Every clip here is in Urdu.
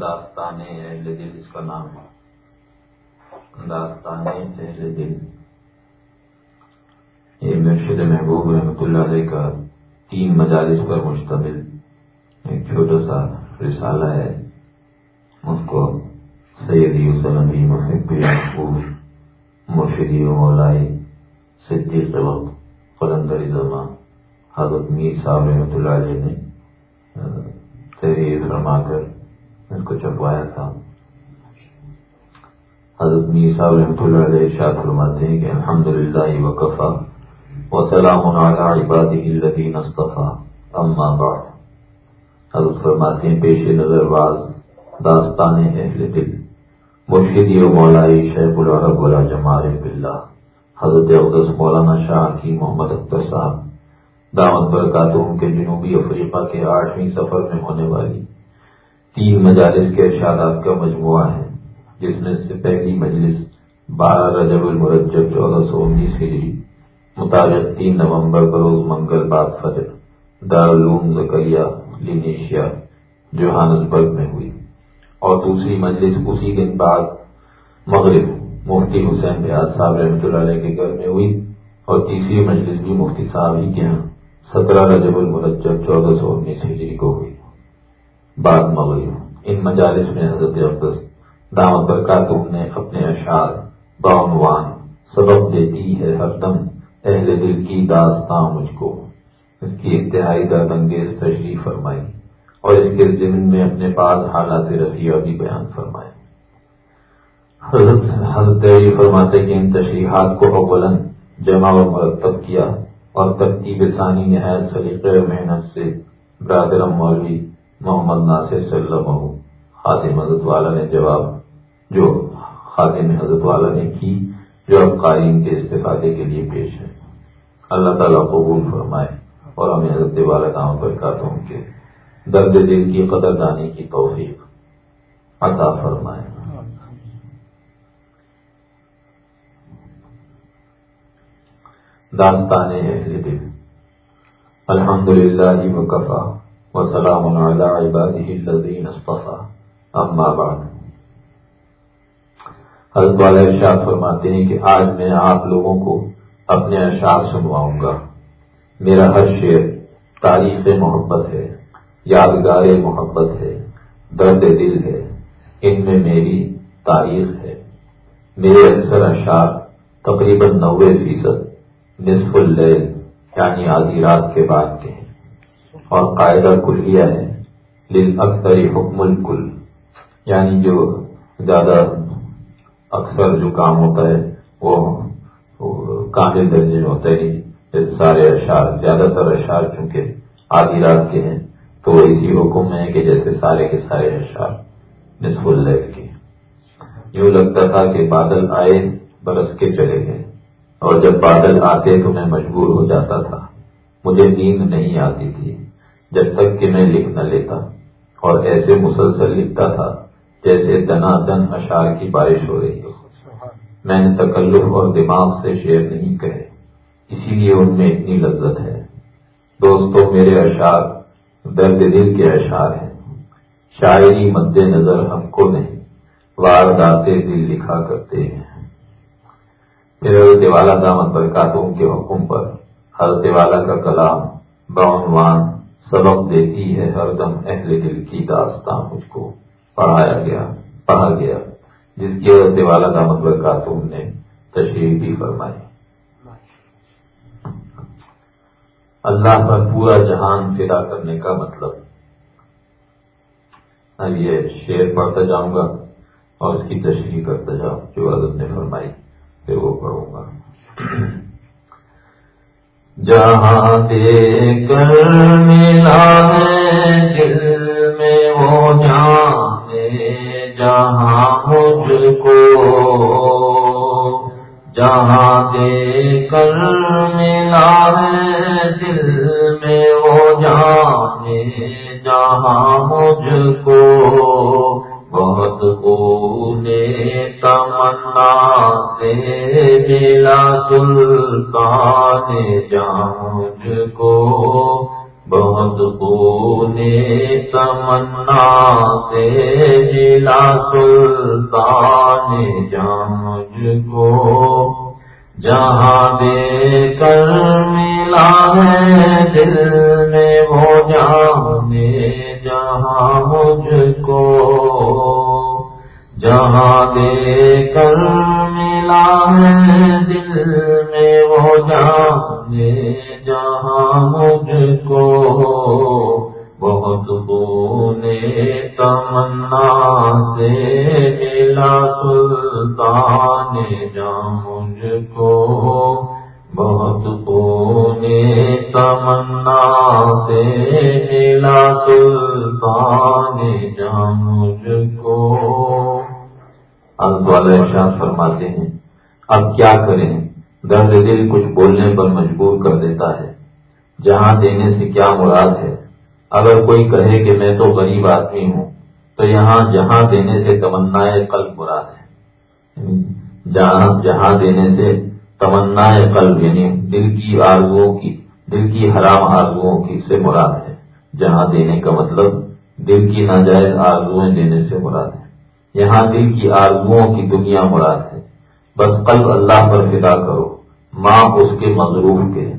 داستان اہل دل، اس کا نام ہے۔ داستان اہل دل۔ یہ مرشد محبوب رحمۃ اللہ علیہ کا تین مجالس پر مشتمل ایک چھوٹا سا رسالہ ہے۔ اس کو سیدی وسلم محب محبوب مرشدی مولائی صدیق وقت قلندری زمان، حضرت میر صاحب رحمۃ اللہ علیہ نے تحریر فرما کر اس کو چھپوایا تھا۔ حضرت میر صاحب رحمۃ اللہ علیہ شاد فرماتے ہیں کہ الحمد للہ وقفا و سلام عباد الدین اصطفیٰ اما بعد۔ حضرت فرماتے ہیں، پیش نظر باز داستان اہل دل مرشدی و مولائی شیخ العرب ولا جمال بلّہ حضرت اقدس مولانا شاہ کی محمد اختر صاحب۔ دعوت برکاتوں کے جنوبی افریقہ کے آٹھویں سفر میں ہونے والی تین مجالس کے ارشادات کا مجموعہ ہے، جس میں سے پہلی مجلس بارہ رجب المرجب چودہ سو انیس ہجری، مطابق تین نومبر بروز منگل بعد فجر، دارالعلوم زکریہ لینیشیا، جوہانسبرگ میں ہوئی۔ اور دوسری مجلس اسی دن بعد مغرب، مفتی حسین ریاض صاحب رحمۃ اللہ علیہ کے گھر میں ہوئی، اور تیسری مجلس بھی مفتی صاحب ہی کے یہاں سترہ رجب المرجب چودہ سو انیس ہجری کو ہوئی۔ بعد مغرب ان مجالس میں حضرت اقدس دامت برکاتم نے اپنے اشعار، بعنوان، سبق دیتی ہے ہر دم، اہل دل کی داستان مجھ کو۔ اس کی انتہائی درد انگیز تشریح فرمائی اور اس کے ضمن میں اپنے پاس حالات رفیع بھی بیان فرمائے۔ حضرت حضرت فرماتے کہ ان تشریحات کو اولن جمع و مرتب کیا۔ اور ترتیب ثانی نہایت سلیقے محنت سے برادرم مولوی محمد ناصر صلی اللہ خادم حضرت والا نے جواب جو خادم حضرت والا نے کی، جو اب قائم کے استفادے کے لیے پیش ہے۔ اللہ تعالیٰ قبول فرمائے اور ہمیں حضرت والا کام پر کاتوں کے درد دل کی قدر دانی کی توفیق عطا فرمائے۔ داستان اہل دل الحمد للہ وکفا وسلام على عباده الذين اصطفى اما بعد۔ حضرت والا ارشاد فرماتے ہیں کہ آج میں آپ لوگوں کو اپنے اشعار سنواؤں گا۔ میرا ہر شعر تاریخ محبت ہے، یادگار محبت ہے، درد دل ہے، ان میں میری تاریخ ہے۔ میرے اکثر اشعار تقریباً نوے فیصد نصف اللیل یعنی آدھی رات کے بعد کے ہیں۔ اور قاعدہ کلیہ ہے لل اکثر حکم الکل یعنی جو زیادہ اکثر جو کام ہوتا ہے، وہ کامل درجے میں ہوتا ہے۔ سارے اشعار، زیادہ تر اشعار چونکہ آدھی رات کے ہیں، تو وہ اسی حکم میں ہے کہ جیسے سارے کے سارے اشعار نصف اللیل کے یوں لگتا تھا کہ بادل آئے، برس کے چلے گئے۔ اور جب بادل آتے تو میں مجبور ہو جاتا تھا۔ مجھے نیند نہیں آتی تھی۔ جب تک کہ میں لکھ نہ لیتا۔ اور ایسے مسلسل لکھتا تھا جیسے دنا دن اشار کی بارش ہو رہی ہو۔ میں نے تکلف اور دماغ سے شعر نہیں کہے۔ اسی لیے ان میں اتنی لذت ہے۔ دوستوں، میرے اشعار درد دل کے اشعار ہیں۔ شاعری مد نظر ہم کو نہیں وارداتے دل لکھا کرتے ہیں۔ حضرت والا دامت برکاتوں کے حکم پر۔ حضرت والا کا کلام بعنوان سبق دیتی ہے، ہر دم اہل دل کی داستان مجھ کو پڑھایا گیا، پڑھا گیا، جس کی حضرت والا دامت برکاتوں نے تشریح بھی فرمائی۔ اللہ پر پورا جہان فدا کرنے کا مطلب۔ اب یہ شعر پڑھتا جاؤں گا اور اس کی تشریح کرتا جاؤں، جو حضرت نے فرمائی۔ پھر وہ پڑھوں گا جہاں دے کر ملا ہے دل میں وہ جانے جہاں مجھ کو جہاں دے کر ملا ہے دل میں وہ جانے جہاں مجھ کو بہت نے تمنا سے ملا سلطان جانج کو بہت پونے تمنا سے ملا سلطان جان کو جہاں دے کر ملا ہے دل میں وہ جانے، جہاں مجھ کو، جہاں دے کر ملا ہے دل میں وہ جانے، جہاں مجھ کو، بہت بونے تمنا سے ملا سلطان جہاں مجھ کو بہت بونے تمنا سے ملا سلطان جہاں مجھ کو والا ارشاد فرماتے ہیں اب کیا کریں درد دل کچھ بولنے پر مجبور کر دیتا ہے جہاں دینے سے کیا مراد ہے اگر کوئی کہے کہ میں تو غریب آدمی ہوں، تو یہاں جہاں دینے سے تمنا قلب مراد ہے۔ یعنی جہاں جہاں دینے سے تمنا قلب یعنی دل کی آرزوؤں کی، دل کی حرام آرزوؤں کی سے مراد ہے۔ جہاں دینے کا مطلب دل کی ناجائز آرزویں دینے سے مراد ہے۔ یہاں دل کی آرزوؤں کی دنیا مراد ہے۔ بس قلب اللہ پر فدا کرو، ماں اس کے مضروف کے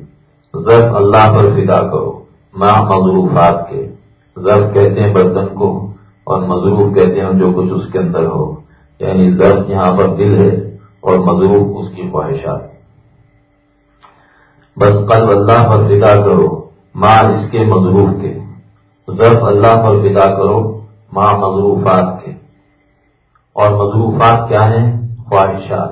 ضرف اللہ پر فدا کرو۔ ماں مضروفات کے۔ ضرف کہتے ہیں برتن کو اور مضروف کہتے ہیں جو کچھ اس کے اندر ہو۔ یعنی ضرف یہاں پر دل ہے اور مضروف اس کی خواہشات۔ بس قلب اللہ پر فدا کرو ماں اس کے مضروف کے۔ ضرف اللہ پر فدا کرو ماں مضروفات کے۔ اور مضروفات کیا ہیں؟ خواہشات۔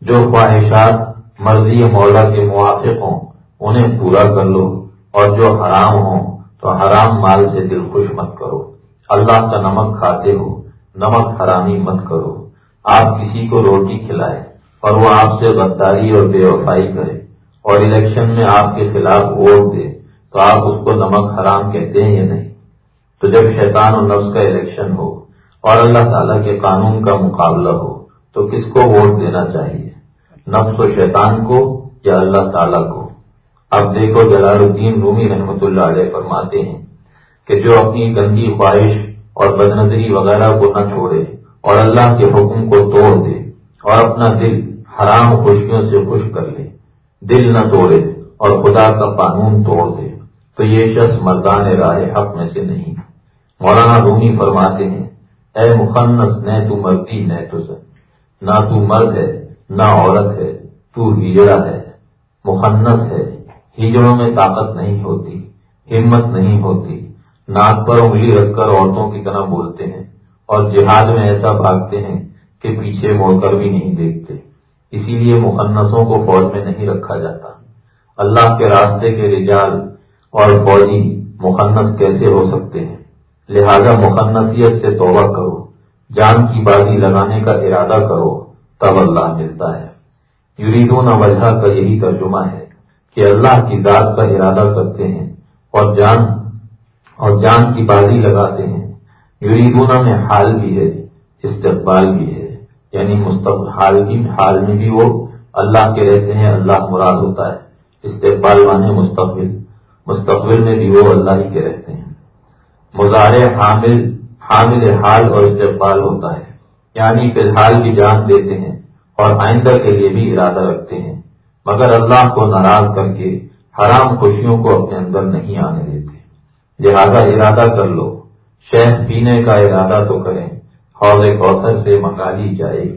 جو خواہشات مرضی مولا کے موافق ہوں، انہیں پورا کر لو۔ اور جو حرام ہوں تو حرام مال سے دل خوش مت کرو۔ اللہ کا نمک کھاتے ہو، نمک حرامی مت کرو۔ آپ کسی کو روٹی کھلائے اور وہ آپ سے غداری اور بے وفائی کرے اور الیکشن میں آپ کے خلاف ووٹ دے تو آپ اس کو نمک حرام کہتے ہیں یا نہیں؟ تو جب شیطان اور نفس کا الیکشن ہو اور اللہ تعالیٰ کے قانون کا مقابلہ ہو تو کس کو ووٹ دینا چاہیے؟ نفس و شیطان کو یا اللہ تعالیٰ کو؟ اب دیکھو جلال الدین رومی رحمت اللہ علیہ فرماتے ہیں کہ جو اپنی گندی خواہش اور بد نظری وغیرہ کو نہ چھوڑے اور اللہ کے حکم کو توڑ دے اور اپنا دل حرام خوشیوں سے خوش کر لے، دل نہ توڑے اور خدا کا قانون توڑ دے، تو یہ شخص مردان راہ حق میں سے نہیں۔ مولانا رومی فرماتے ہیں، اے مخنس نہ تو مردی نہ تو نہ تو مرد ہے، نہ عورت ہے، تو ہجڑا ہے۔ مخنس ہے۔ ہجڑوں میں طاقت نہیں ہوتی، ہمت نہیں ہوتی۔ ناک پر انگلی رکھ کر عورتوں کی طرح بولتے ہیں اور جہاد میں ایسا بھاگتے ہیں کہ پیچھے موڑ کر بھی نہیں دیکھتے۔ اسی لیے مخنسوں کو فوج میں نہیں رکھا جاتا۔ اللہ کے راستے کے رجال اور فوجی مخنس کیسے ہو سکتے ہیں؟ لہذا مخنصیت سے توبہ کرو۔ جان کی بازی لگانے کا ارادہ کرو، تب اللہ ملتا ہے۔ یریدون وجہ کا یہی ترجمہ ہے۔ کہ اللہ کی ذات کا ارادہ کرتے ہیں اور جان اور جان کی بازی لگاتے ہیں۔ یریدون میں حال بھی ہے، استقبال بھی ہے۔ یعنی مستقبل، حال بھی، حال میں بھی وہ اللہ کے رہتے ہیں، اللہ مراد ہوتا ہے۔ استقبال مانے مستقبل۔ مستقبل میں بھی وہ اللہ ہی کے رہتے ہیں۔ مظاہرے حامل حامل حال اور استقبال ہوتا ہے۔ یعنی فی الحال بھی جان دیتے ہیں اور آئندہ کے لیے بھی ارادہ رکھتے ہیں۔ مگر اللہ کو ناراض کر کے حرام خوشیوں کو اپنے اندر نہیں آنے دیتے۔ لہذا ارادہ کر لو۔ شہد پینے کا ارادہ تو کریں۔ حوض کوثر سے منگا لی جائے گی۔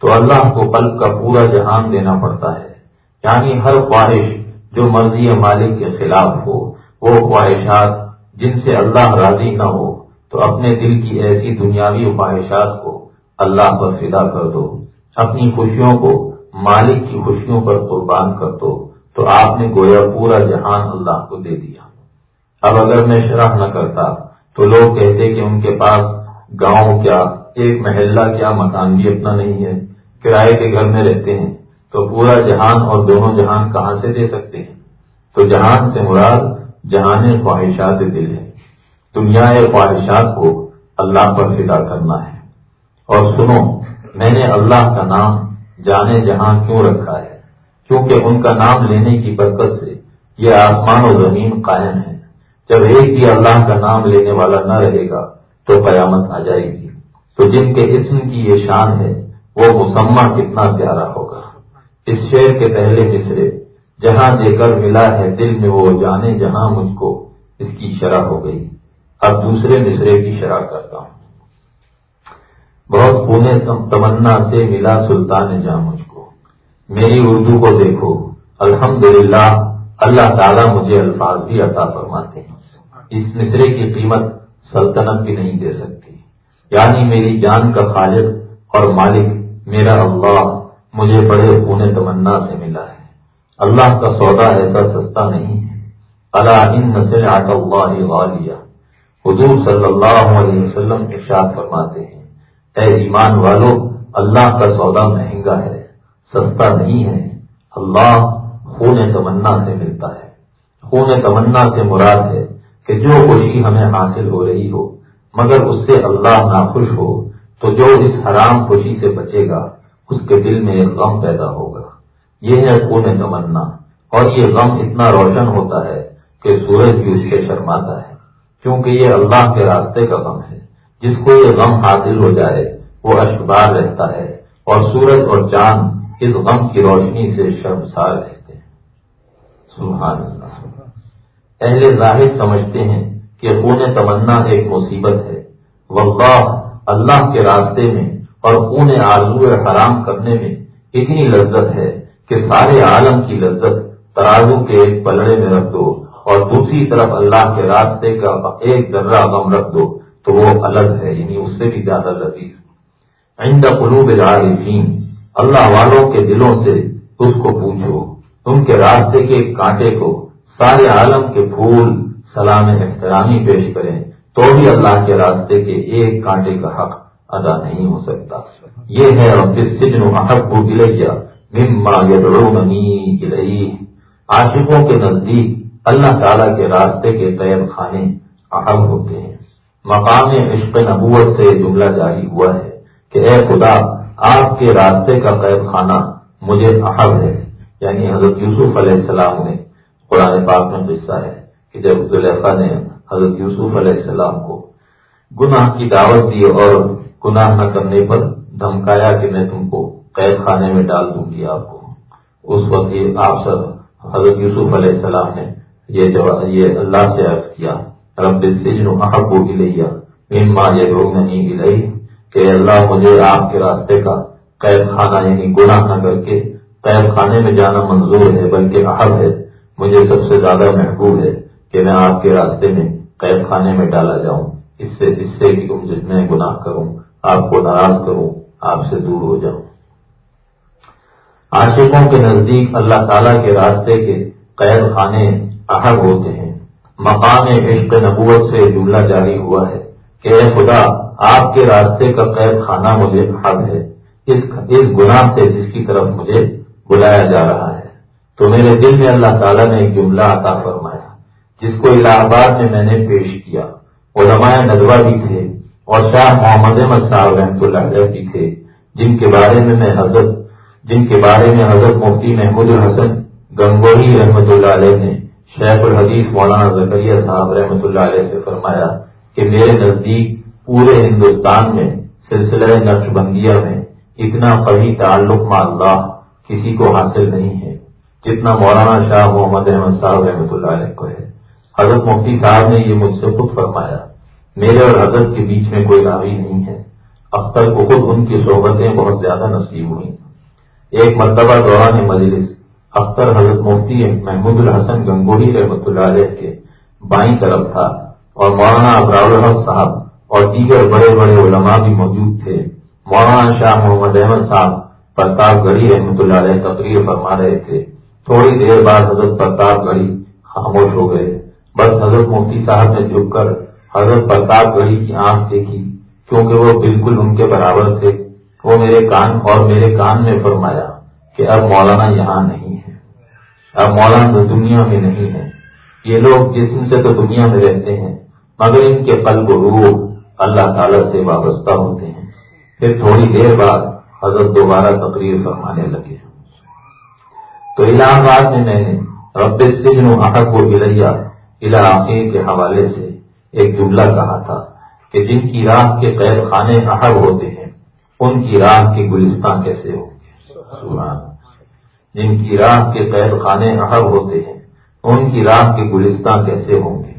تو اللہ کو قلب کا پورا جہان دینا پڑتا ہے۔ یعنی ہر خواہش جو مرضی مالک کے خلاف ہو، وہ خواہشات جن سے اللہ راضی نہ ہو، تو اپنے دل کی ایسی دنیاوی خواہشات کو اللہ پر فدا کر دو۔ اپنی خوشیوں کو مالک کی خوشیوں پر قربان کر دو، تو آپ نے گویا پورا جہان اللہ کو دے دیا۔ اب اگر میں شرح نہ کرتا، تو لوگ کہتے کہ ان کے پاس گاؤں کیا، ایک محلہ کیا، مکان بھی اپنا نہیں ہے۔ کرائے کے گھر میں رہتے ہیں، تو پورا جہان اور دونوں جہان کہاں سے دے سکتے ہیں؟ تو جہان سے مراد جہان خواہشات دل ہے۔ دنیا خواہشات کو اللہ پر فدا کرنا ہے۔ اور سنو، میں نے اللہ کا نام جانے جہاں کیوں رکھا ہے؟ کیونکہ ان کا نام لینے کی برکت سے یہ آسمان و زمین قائم ہے جب ایک بھی اللہ کا نام لینے والا نہ رہے گا، تو قیامت آ جائے گی۔ تو جن کے اسم کی یہ شان ہے، وہ مسمہ کتنا پیارا ہوگا۔ اس شعر کے پہلے مصرے، جہاں دے کر ملا ہے دل میں، وہ جانے جہاں مجھ کو اس کی شرح ہو گئی۔ اب دوسرے مصرے کی شرح کرتا ہوں۔ بہت پونے تمنا سے ملا سلطان جہاں مجھ کو۔ میری اردو کو دیکھو۔ الحمدللہ، اللہ تعالیٰ مجھے الفاظ بھی عطا فرماتے ہیں۔ اس مصرے کی قیمت سلطنت بھی نہیں دے سکتی۔ یعنی میری جان کا خالق اور مالک میرا اللہ مجھے بڑے پونے تمنا سے ملا ہے۔ اللہ کا سودا ایسا سستا نہیں ہے۔ اللہ ان نسل آٹ اللہ غالیہ۔ حضور صلی اللہ علیہ وسلم ارشاد فرماتے ہیں اے ایمان والو، اللہ کا سودا مہنگا ہے، سستا نہیں ہے۔ اللہ خون تمنا سے ملتا ہے۔ خون تمنا سے مراد ہے کہ جو خوشی ہمیں حاصل ہو رہی ہو، مگر اس سے اللہ ناخوش ہو، تو جو اس حرام خوشی سے بچے گا، اس کے دل میں ایک غم پیدا ہوگا۔ یہ ہے خون تمنا۔ اور یہ غم اتنا روشن ہوتا ہے کہ سورج بھی اس سے شرماتا ہے، کیونکہ یہ اللہ کے راستے کا غم ہے۔ جس کو یہ غم حاصل ہو جائے، وہ اشکبار رہتا ہے اور سورج اور چاند اس غم کی روشنی سے شرمسار رہتے ہیں۔ سبحان اللہ۔ اہل ظاہر سمجھتے ہیں کہ خون تمنا ایک مصیبت ہے۔ واللہ، اللہ کے راستے میں اور خون آرزو حرام کرنے میں اتنی لذت ہے کہ سارے عالم کی لذت ترازو کے ایک پلڑے میں رکھ دو اور دوسری طرف اللہ کے راستے کا ایک ذرہ غم رکھ دو۔ تو وہ الگ ہے یعنی اس سے بھی زیادہ لذیذ عند قلوب العارفین، اللہ والوں کے دلوں سے اس کو پوچھو۔ ان کے راستے کے کانٹے کو سارے عالم کے پھول سلام احترامی پیش کریں، تو بھی اللہ کے راستے کے ایک کانٹے کا حق ادا نہیں ہو سکتا۔ یہ ہے سجن حق کو گلیا مما گلئی عاشقوں کے نزدیک اللہ تعالی کے راستے کے قید خانے اہم ہوتے ہیں۔ مقام عشق نبوت سے جملہ جاری ہوا ہے کہ اے خدا، آپ کے راستے کا قید خانہ مجھے اہم ہے۔ یعنی حضرت یوسف علیہ السلام نے قرآن پاک میں قصہ ہے کہ جب زلیخا نے حضرت یوسف علیہ السلام کو گناہ کی دعوت دی اور گناہ نہ کرنے پر دھمکایا کہ میں تم کو قید خانے میں ڈال دوں گی آپ کو، اس وقت یہ آپ سب حضرت یوسف علیہ السلام نے یہ یہ اللہ سے عرض کیا۔ رب سجن احب کو لیا مما یہ لوگ نہیں کہ اللہ، مجھے آپ کے راستے کا قید خانہ یعنی گناہ نہ کر کے قید خانے میں جانا منظور ہے، بلکہ احب ہے۔ مجھے سب سے زیادہ محبوب ہے کہ میں آپ کے راستے میں قید خانے میں ڈالا جاؤں۔ اس سے اس سے کہ تم جتنے گناہ کروں آپ کو ناراض کروں آپ سے دور ہو جاؤں۔ عاشقوں کے نزدیک اللہ تعالی کے راستے کے قید خانے اہم ہوتے ہیں۔ مقام عشق نبوت سے جملہ جاری ہوا ہے کہ اے خدا، آپ کے راستے کا قید خانہ مجھے حق ہے۔ اس گناہ سے جس کی طرف مجھے بلایا جا رہا ہے۔ تو میرے دل میں اللہ تعالیٰ نے ایک جملہ عطا فرمایا، جس کو الہ آباد میں میں نے پیش کیا۔ علماء ندوہ بھی تھے اور شاہ محمد احمد صاحب رحمۃ اللہ علیہ بھی تھے، جن کے بارے میں میں حضرت، جن کے بارے میں حضرت مفتی محمود الحسن گنگوہی رحمۃ اللہ علیہ نے شیخ الحدیث مولانا زکریہ صاحب رحمۃ اللہ علیہ سے فرمایا کہ میرے نزدیک پورے ہندوستان میں سلسلہ نقش بندیہ میں اتنا قوی تعلق مع اللہ کسی کو حاصل نہیں ہے، جتنا مولانا شاہ محمد احمد صاحب رحمۃ اللہ علیہ کو ہے۔ حضرت مفتی صاحب نے یہ مجھ سے خود فرمایا، میرے اور حضرت کے بیچ میں کوئی راوی نہیں ہے۔ اختر کو خود ان کی صحبتیں بہت زیادہ نصیب ہوئی ایک مرتبہ دوران مجلس اختر حضرت مفتی محمود الحسن گنگوہی رحمۃ اللہ علیہ کے بائیں طرف تھا اور مولانا ابرار الحق صاحب اور دیگر بڑے بڑے علماء بھی موجود تھے۔ مولانا شاہ محمد احمد صاحب پرتاپ گڑھی رحمۃ اللہ علیہ تقریر فرما رہے تھے۔ تھوڑی دیر بعد حضرت پرتاپ گڑھی خاموش ہو گئے۔ بس حضرت مفتی صاحب نے جھک کر حضرت پرتاپ گڑھی کی آنکھ دیکھی، کیونکہ وہ بالکل ان کے برابر تھے۔ وہ میرے کان اور میرے کان میں فرمایا کہ اب مولانا یہاں نہیں ہے۔ اب مولانا دنیا میں نہیں ہے یہ لوگ جسم سے تو دنیا میں رہتے ہیں، مگر ان کے قلب و روح اللہ تعالی سے وابستہ ہوتے ہیں۔ پھر تھوڑی دیر بعد حضرت دوبارہ تقریر فرمانے لگے۔ تو الہ آباد میں میں نے رب سجن احق و گریا علاقے کے حوالے سے ایک جملہ کہا تھا کہ جن کی راہ کے قید خانے احب ہوتے ہیں، ان کی راہ کے گلستان کیسے ہوں گے؟ جن کی راہ کے قید خانے احب ہوتے ہیں، ان کی راہ کے گلستان کیسے ہوں گے؟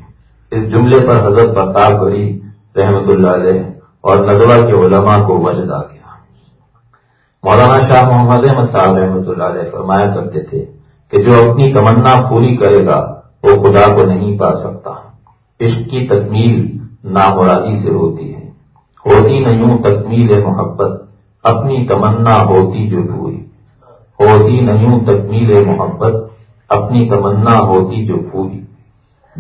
اس جملے پر حضرت پرتاپ گڑی رحمت اللہ علیہ اور ندوہ کے علماء کو وجد آ گیا۔ مولانا شاہ محمد احمد صاحب رحمۃ اللہ علیہ فرمایا کرتے تھے کہ جو اپنی تمنا پوری کرے گا، وہ خدا کو نہیں پا سکتا۔ عشق کی تکمیل نامرادی سے ہوتی ہے۔ ہوتی نہیں تکمیل محبت، اپنی تمنا ہوتی جو پوری ہوتی نہیں، تکمیل محبت اپنی تمنا ہوتی جو پوری۔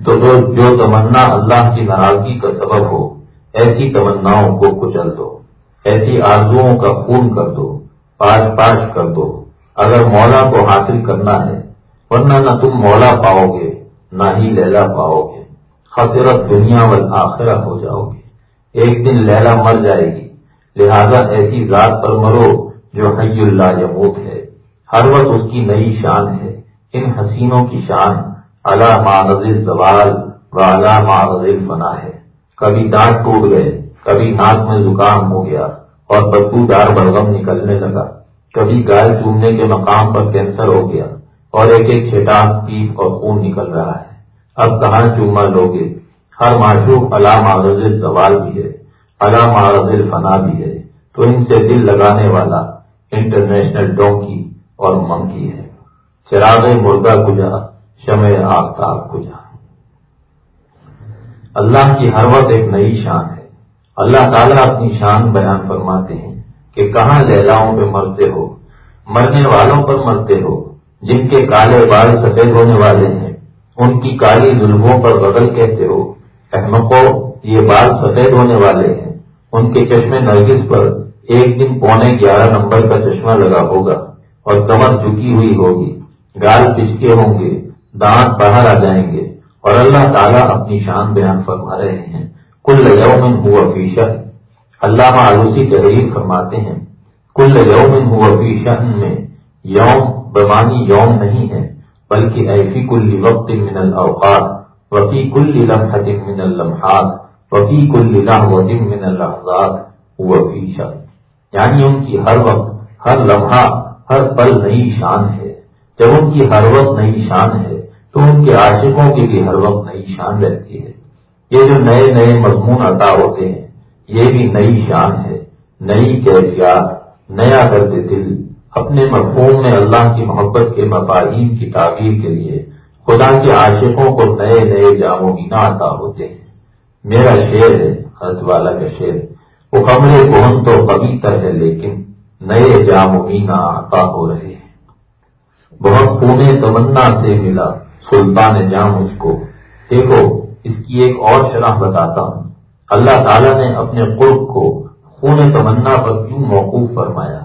تو جو تمنا اللہ کی ناراضگی کا سبب ہو، ایسی تمناؤں کو کچل دو، ایسی آرزوؤں کا خون کر دو، پاش پاش کر دو۔ اگر مولا کو حاصل کرنا ہے، ورنہ نہ تم مولا پاؤ گے، نہ ہی لیلا پاؤ گے۔ حسرت دنیا وال آخرہ ہو جاؤ گے۔ ایک دن لیلا مر جائے گی، لہذا ایسی ذات پر مرو جو حی اللہ یموت ہے۔ ہر وقت اس کی نئی شان ہے، ان حسینوں کی شان۔ اللہ معرض زوال و اللہ معرض فنا ہے۔ کبھی دانت ٹوٹ گئے، کبھی ناک میں زکام ہو گیا اور بدبو دار بڑغم نکلنے لگا۔ کبھی گائے چومنے کے مقام پر کینسر ہو گیا اور ایک ایک چھٹان پیپ اور خون نکل رہا ہے۔ اب کہاں چوما لوگے؟ ہر معشوق علام معرض زوال بھی ہے علام معرض فنا بھی ہے۔ تو ان سے دل لگانے والا انٹرنیشنل ڈونکی اور منکی ہے۔ چراغ مرغا کجا، شمع آفتاب کجا۔ اللہ کی ہر وقت ایک نئی شان ہے۔ اللہ تعالیٰ اپنی شان بیان فرماتے ہیں کہ کہاں لہلاؤں پہ مرتے ہو، مرنے والوں پر مرتے ہو، جن کے کالے بال سفید ہونے والے ہیں، ان کی کالی ظلموں پر بدل کہتے ہو، احمقوں، یہ بال سفید ہونے والے ہیں۔ ان کے چشمے نرگس پر ایک دن پونے گیارہ نمبر کا چشمہ لگا ہوگا۔ اور کمر جھکی ہوئی ہوگی۔ گال پچکے ہوں گے، دانت باہر آ جائیں گے۔ اور اللہ تعالیٰ اپنی شان بیان فرما رہے ہیں۔ کل یومن ہوا فیشن اللہ آلوسی تحریر فرماتے ہیں۔ کل یومن ہوا فیشن میں یوم بمانی یوم نہیں ہے، بلکہ ایفی کل وقت من الاوقات وفی کل لمحت من اللمحات وفی کل لحظت من اللحظات وفی شان یعنی ان کی ہر وقت، ہر لمحہ ہر پل نئی شان ہے۔ جب ان کی ہر وقت نئی شان ہے، تو ان کے عاشقوں کی بھی ہر وقت نئی شان رہتی ہے۔ یہ جو نئے نئے مضمون عطا ہوتے ہیں، یہ بھی نئی شان ہے۔ نئی کیفیات، نیا درد دل۔ اپنے مفہوم میں اللہ کی محبت کے مفاہیم کی تعبیر کے لیے خدا کے عاشقوں کو نئے نئے جام و بینا عطا ہوتے ہیں۔ میرا شعر ہے، حضرت والا کا شعر۔ وہ کمرے بہن تو کبھی تر ہے لیکن نئے جام و بینا عطا ہو رہے ہیں۔ بہت پونے تمنا سے ملا سلطان جام اس کو۔ دیکھو، اس کی ایک اور شرح بتاتا ہوں۔ اللہ تعالیٰ نے اپنے قرب کو خون تمنا پر کیوں موقوف فرمایا؟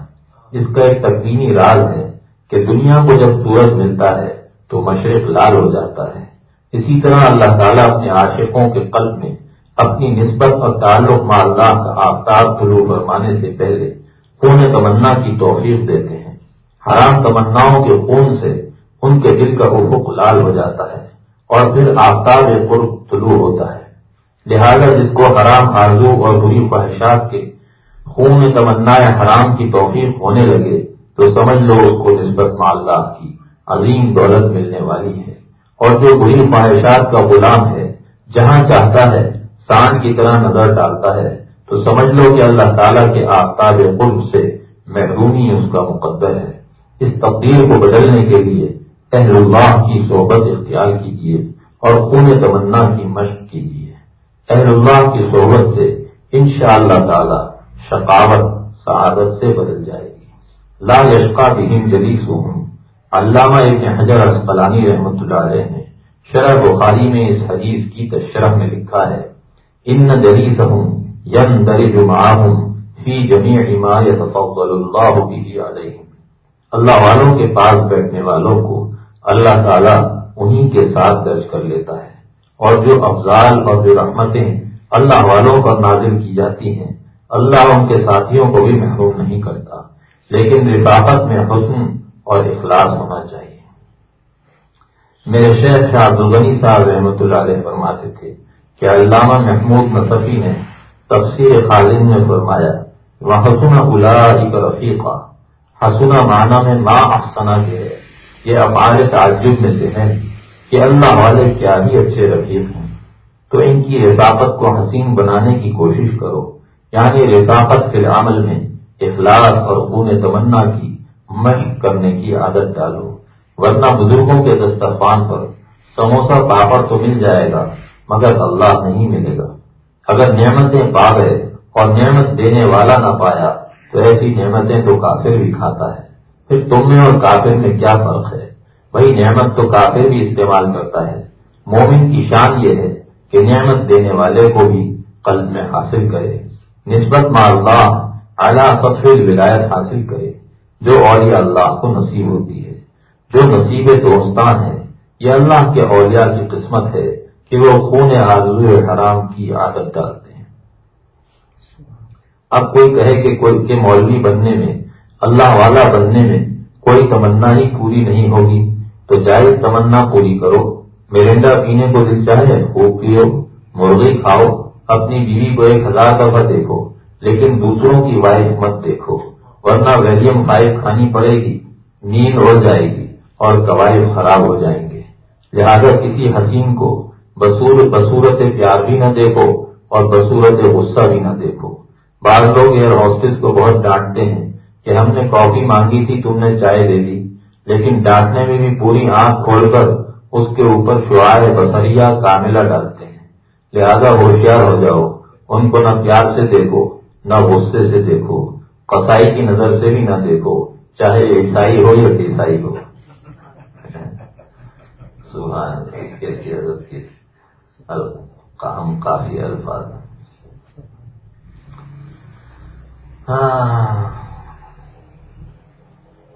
اس کا ایک تقوینی راز ہے کہ دنیا کو جب سورج ملتا ہے تو مشرق لال ہو جاتا ہے۔ اسی طرح اللہ تعالیٰ اپنے عاشقوں کے قلب میں اپنی نسبت اور تعلق مع اللہ کا آفتاب طلوع فرمانے سے پہلے خون تمنا کی توفیق دیتے ہیں۔ حرام تمناؤں کے خون سے ان کے دل کا افق لال ہو جاتا ہے اور پھر آفتاب قرب طلوع ہوتا ہے۔ لہذا جس کو حرام آرزو اور بری خواہشات کے خون تمنا حرام کی توفیق ہونے لگے تو سمجھ لو اس کو نسبت اللہ کی عظیم دولت ملنے والی ہے۔ اور جو بری خواہشات کا غلام ہے، جہاں چاہتا ہے سانڈ کی طرح نظر ڈالتا ہے۔ تو سمجھ لو کہ اللہ تعالیٰ کے آفتاب قرب سے محرومی اس کا مقدر ہے۔ اس تبدیل کو بدلنے کے لیے اہل اللہ کی صحبت اختیار کیجیے اور خون تمنا کی مشق کیجیے۔ اہل اللہ کی صحبت سے انشاءاللہ اللہ تعالی شقاوت، سعادت سے بدل جائے گی۔ لا یشقا بہم جلیس ہوں علامہ ابن حجر اسقلانی رحمۃ اللہ علیہ نے شرح بخاری میں اس حدیث کی تشرح میں لکھا ہے، ان جلیس ہوں ین در جمعہم فی جمیع حمایت فضل اللہ بھی علیہ اللہ والوں کے پاس بیٹھنے والوں کو اللہ تعالیٰ انہی کے ساتھ درج کر لیتا ہے۔ اور جو افضال اور جو رحمتیں اللہ والوں پر نازل کی جاتی ہیں، اللہ ان کے ساتھیوں کو بھی محروم نہیں کرتا۔ لیکن رفاقت میں حسن اور اخلاص ہونا چاہیے۔ میرے شیخ شاہ عبدالغنی صاحب رحمۃ اللہ علیہ فرماتے تھے کہ علامہ محمود نصفی نے تفسیر خالد میں فرمایا وہ حسن کا رفیقہ حسنا معنی میں ماں افسنا کے ہے یہ افعال تعجب میں سے ہے کہ اللہ والے کیا ہی اچھے رفیق ہیں۔ تو ان کی رضافت کو حسین بنانے کی کوشش کرو۔ یعنی رضافت فی العمل میں اخلاص اور خون تمنا کی مشق کرنے کی عادت ڈالو۔ ورنہ بزرگوں کے دسترخوان پر سموسہ پاپڑ تو مل جائے گا، مگر اللہ نہیں ملے گا۔ اگر نعمتیں پا گئے اور نعمت دینے والا نہ پایا، تو ایسی نعمتیں تو کافر بھی کھاتا ہے۔ پھر تم میں اور کافر میں کیا فرق ہے؟ وہی نعمت تو کافر بھی استعمال کرتا ہے۔ مومن کی شان یہ ہے کہ نعمت دینے والے کو بھی قلب میں حاصل کرے۔ نسبت مع اللہ اعلیٰ سب ولایت حاصل کرے۔ جو اولیاء اللہ کو نصیب ہوتی ہے۔ جو نصیب دوستان ہے یہ اللہ کے اولیاء کی قسمت ہے۔ کہ وہ خون حاضر حرام کی عادت ڈالتے ہیں۔ اب کوئی کہے کہ کوئی کے مولوی بننے میں، اللہ والا بننے میں کوئی تمنا ہی پوری نہیں ہوگی، تو جائز تمنا پوری کرو۔ میرنڈا پینے کو دل چاہے، خوب پیو، مرغی کھاؤ، اپنی بیوی کو ایک ہزار دفعہ دیکھو، لیکن دوسروں کی وائف مت دیکھو، ورنہ ویلیم فائف کھانی پڑے گی، نیند ہو جائے گی اور قواعد خراب ہو جائیں گے۔ لہذا کسی حسین کو بصورت پیار بھی نہ دیکھو اور بصورت غصہ بھی نہ دیکھو۔ بعض لوگ ایئر ہاسٹس کو بہت ڈانٹتے ہیں کہ ہم نے کافی مانگی تھی، تم نے چائے دے دی۔ لیکن ڈانٹنے میں بھی پوری آنکھ کھول کر اس کے اوپر شعار بسریا کاملہ ڈالتے ہیں۔ لہذا ہوشیار ہو جاؤ، ان کو نہ پیار سے دیکھو، نہ غصے سے دیکھو۔ قصائی کی نظر سے بھی نہ دیکھو، چاہے عیسائی ہو یا عیسائی ہو۔ ہم کافی الفاظ۔ ہاں۔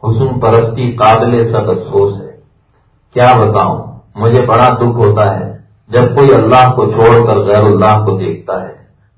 حسن پرستی قابل سب افسوس ہے۔ کیا بتاؤں؟ مجھے بڑا دکھ ہوتا ہے جب کوئی اللہ کو چھوڑ کر غیر اللہ کو دیکھتا ہے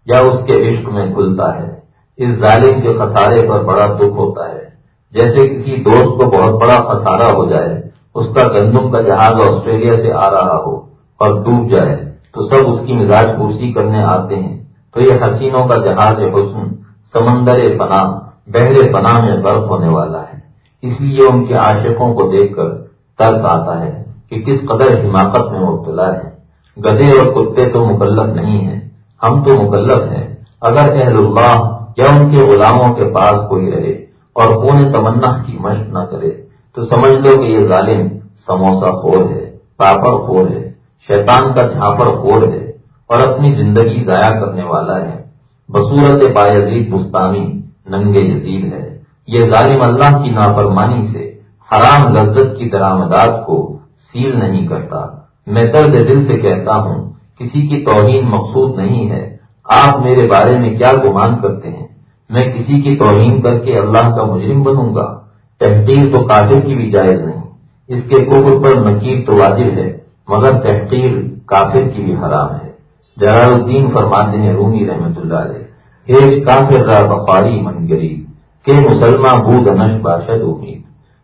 یا اس کے عشق میں کھلتا ہے۔ اس ظالم کے خسارے پر بڑا دکھ ہوتا ہے۔ جیسے کسی دوست کو بہت بڑا خسارہ ہو جائے، اس کا گندم کا جہاز آسٹریلیا سے آ رہا ہو اور ڈوب جائے۔ تو سب اس کی مزاج پورسی کرنے آتے ہیں۔ تو یہ حسینوں کا جہاز حسن، سمندر پناہ، بحر پناہ میں برف ہونے والا ہے۔ اس لیے ان کے عاشقوں کو دیکھ کر ترس آتا ہے کہ کس قدر حماقت میں مبتلا ہے گدے اور کتے تو مکلف نہیں ہیں، ہم تو مکلف ہیں۔ اگر اہل اللہ یا ان کے غلاموں کے پاس کوئی رہے اور خون تمنا کی مشق نہ کرے، تو سمجھ لو کہ یہ ظالم سموسا خور ہے، پاپڑ خور ہے۔ شیطان کا جھاپڑ خور ہے اور اپنی زندگی ضائع کرنے والا ہے۔ بصورت باعزید مستانی ننگے یزید ہے۔ یہ ظالم اللہ کی نافرمانی سے حرام لذت کی درآمدات کو سیل نہیں کرتا۔ میں درد دل سے کہتا ہوں، کسی کی توہین مقصود نہیں ہے۔ آپ میرے بارے میں کیا گمان کرتے ہیں؟ میں کسی کی توہین کر کے اللہ کا مجرم بنوں گا۔ تحقیر تو کافر کی بھی جائز نہیں۔ اس کے کفر پر نکیر تو واجب ہے۔ مگر تحقیر کافر کی بھی حرام ہے۔ جلال الدین فرماتے ہیں، رومی رحمت اللہ علیہ ایک کافر را بخاری من گریب، کہ مسلمان بود نش باشد امید۔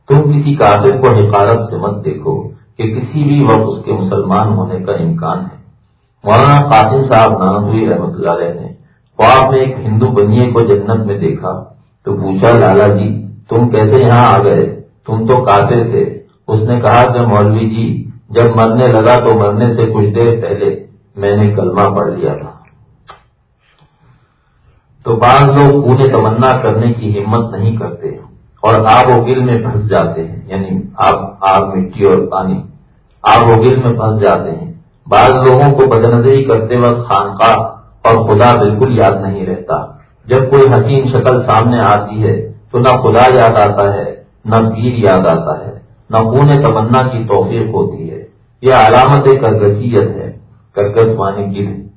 تم کسی کافر کو حقارت سے مت دیکھو کہ کسی بھی وقت اس کے مسلمان ہونے کا امکان ہے۔ مولانا قاسم صاحب ناندوی رحمت اللہ علیہ نے خواب میں ایک ہندو بنیے کو جنت میں دیکھا، تو پوچھا، لالا جی تم کیسے یہاں آ گئے؟ تم تو کاتے تھے۔ اس نے کہا کہ مولوی جی جب مرنے لگا تو مرنے سے کچھ دیر پہلے میں نے کلمہ پڑھ لیا تھا۔ تو بعض لوگ پونے تمنا کرنے کی ہمت نہیں کرتے اور آب و گل میں پھنس جاتے ہیں یعنی آب آگ مٹی اور پانی۔ آب و گل میں پھنس جاتے ہیں۔ بعض لوگوں کو بدنظری کرتے وقت خانقاہ اور خدا بالکل یاد نہیں رہتا۔ جب کوئی حسین شکل سامنے آتی ہے تو نہ خدا یاد آتا ہے، نہ پیر یاد آتا ہے۔ نہ خون تمنا کی توفیق ہوتی ہے۔ یہ علامت کرگسیت ہے کرگس مانی گل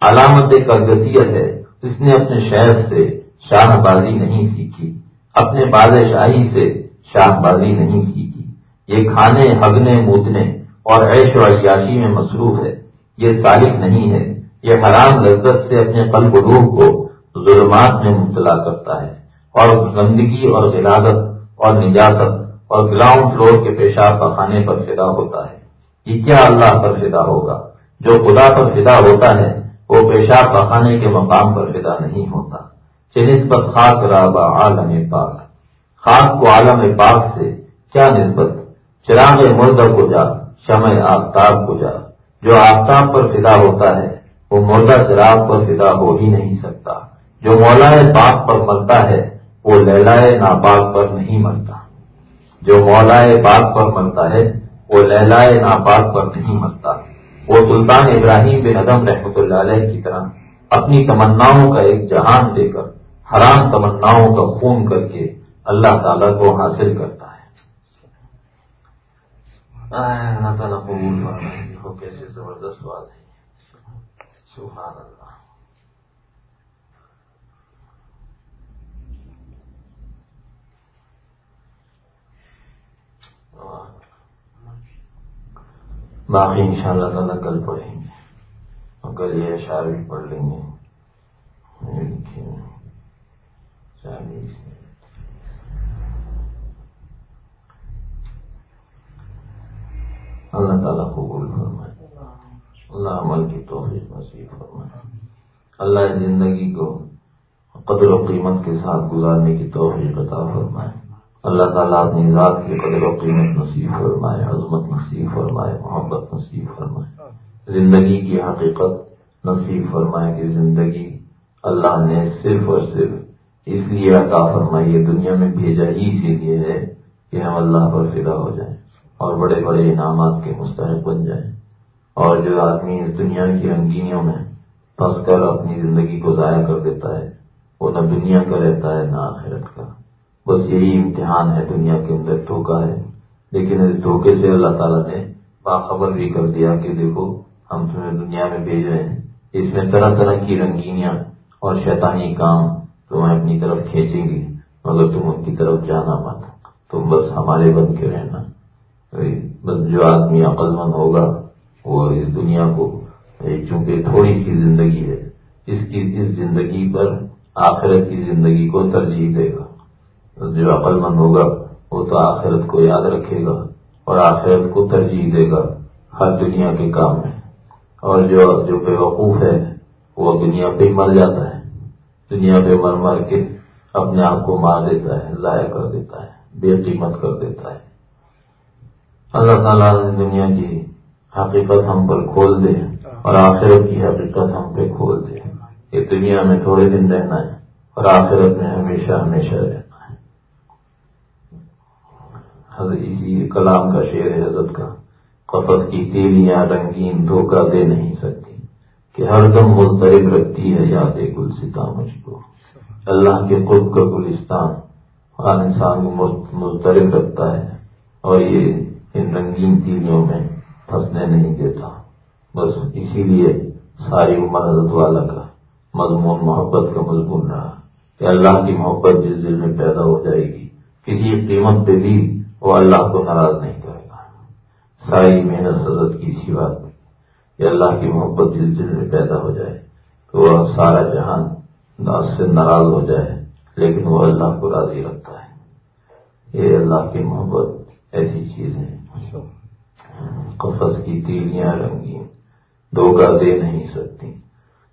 علامت کرگسیت ہے، اس نے اپنے شہر سے شاہ بازی نہیں سیکھی، اپنے بادشاہی سے شاہ بازی نہیں سیکھی۔ یہ کھانے، ہگنے، مودنے اور عیش و عیاشی میں مصروف ہے۔ یہ سالک نہیں ہے، یہ حرام لذت سے اپنے قلب و روح کو ظلمات میں مبتلا کرتا ہے اور گندگی اور غلاظت اور نجاست اور گراؤنڈ فلور کے پیشاب پخانے پر فدا ہوتا ہے۔ یہ کیا اللہ پر فدا ہوگا؟ جو خدا پر فدا ہوتا ہے، وہ پیشاب پخانے کے مقام پر فدا نہیں ہوتا۔ نسبت خاک رابا عالم پاک۔ خاک کو عالم پاک سے کیا نسبت؟ چراغ مردہ کو جا، شمع آفتاب کو جا۔ جو آفتاب پر فدا ہوتا ہے، وہ مردہ چراغ پر فدا ہو ہی نہیں سکتا۔ جو مولا پاک پر مرتا ہے، وہ لہلائے ناپاک پر نہیں مرتا جو مولا پاک پر مرتا ہے وہ لہلائے ناپاک پر نہیں مرتا۔ وہ سلطان ابراہیم بن ادم رحمۃ اللہ علیہ کی طرح اپنی تمناؤں کا ایک جہان دے کر، حرام تمناؤں کا خون کر کے اللہ تعالیٰ کو حاصل کرتا ہے۔ اللہ تعالیٰ قبول کیسے زبردست بات ہے۔ سبحان اللہ۔ باقی ان شاء اللہ تعالیٰ کل پڑھیں گے اور کل یہ اشعار بھی پڑھ لیں گے۔ اللہ تعالیٰ قبول فرمائے۔ اللہ عمل کی توفیق نصیب فرمائے۔ اللہ زندگی کو قدر و قیمت کے ساتھ گزارنے کی توفیق عطا فرمائے۔ اللہ تعالیٰ اپنی ذات کی قدر و قیمت نصیب فرمائے، عظمت نصیب فرمائے، محبت نصیب فرمائے، زندگی کی حقیقت نصیب فرمائے کہ زندگی اللہ نے صرف اور صرف اس لیے عطا فرمائی ہے، دنیا میں بھیجا ہی اسی لیے ہے کہ ہم اللہ پر فدا ہو جائیں اور بڑے بڑے انعامات کے مستحق بن جائیں اور جو آدمی اس دنیا کی رنگینیوں میں پھنس کر اپنی زندگی کو ضائع کر دیتا ہے، وہ نہ دنیا کا رہتا ہے، نہ آخرت کا۔ بس یہی امتحان ہے دنیا کے اندر دھوکا ہے۔ لیکن اس دھوکے سے اللہ تعالیٰ نے باخبر بھی کر دیا کہ دیکھو، ہم تمہیں دنیا میں بھیج رہے ہیں۔ اس میں طرح طرح کی رنگینیاں اور شیطانی کام تمہیں اپنی طرف کھینچیں گی مگر تم ان کی طرف جانا مت۔ تم بس ہمارے بن کے رہنا۔ بس جو آدمی عقل مند ہوگا، وہ اس دنیا کو چونکہ تھوڑی سی زندگی ہے، اس کی، اس زندگی پر آخرت کی زندگی کو ترجیح دے گا۔ جو عقل مند ہوگا، وہ تو آخرت کو یاد رکھے گا اور آخرت کو ترجیح دے گا ہر دنیا کے کام میں۔ اور جو جو بے وقوف ہے، وہ دنیا پہ مر جاتا ہے۔ دنیا پہ مر مر کے اپنے آپ کو مار دیتا ہے، ضائع کر دیتا ہے، بے قیمت کر دیتا ہے۔ اللہ تعالیٰ نے دنیا کی حقیقت ہم پر کھول دے اور آخرت کی حقیقت ہم پہ کھول دے۔ یہ دنیا میں تھوڑے دن رہنا ہے اور آخرت میں ہمیشہ ہمیشہ رہنا اسی کلام کا شعر ہے، حضرت کا قفص کی تیلیاں رنگین دھوکہ دے نہیں سکتی کہ ہر دم مضطرب رکھتی ہے یاد گل ستا مجھ کو۔ اللہ کے خود کا گلستان ہر انسان کو مضطرب رکھتا ہے اور یہ ان رنگین تیلیوں میں پھنسنے نہیں دیتا۔ بس اسی لیے ساری عمر حضرت والا کا مضمون محبت کا مضمون رہا کہ اللہ کی محبت جس دل میں پیدا ہو جائے گی، کسی قیمت پہ بھی وہ اللہ کو ناراض نہیں کرے گا۔ ساری محنت حضرت کی اسی بات۔ میں کہ اللہ کی محبت جس دل میں پیدا ہو جائے تو وہ سارا جہان سے ناراض ہو جائے، لیکن وہ اللہ کو راضی رکھتا ہے۔ یہ اللہ کی محبت ایسی چیز ہے۔ قفص کی تیلیاں رنگین دھوکہ دے نہیں سکتی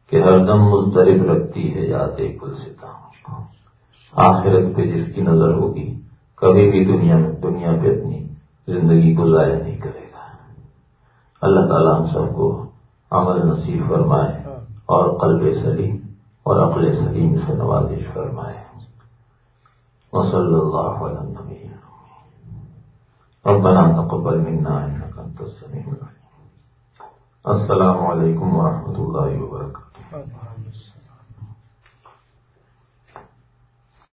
کہ ہر دم مسترب رکھتی ہے یاد کل ستا آخرت پہ جس کی نظر ہوگی کبھی بھی دنیا میں دنیا پہ اپنی زندگی کو ضائع نہیں کرے گا۔ اللہ تعالیٰ ہم سب کو عمل نصیب فرمائے اور قلب سلیم اور عقل سلیم سے نوازش فرمائے۔ وصلی اللہ علیہ ربنا تقبل منا انك انت السميع العليم السلام علیکم ورحمۃ اللہ وبرکاتہ۔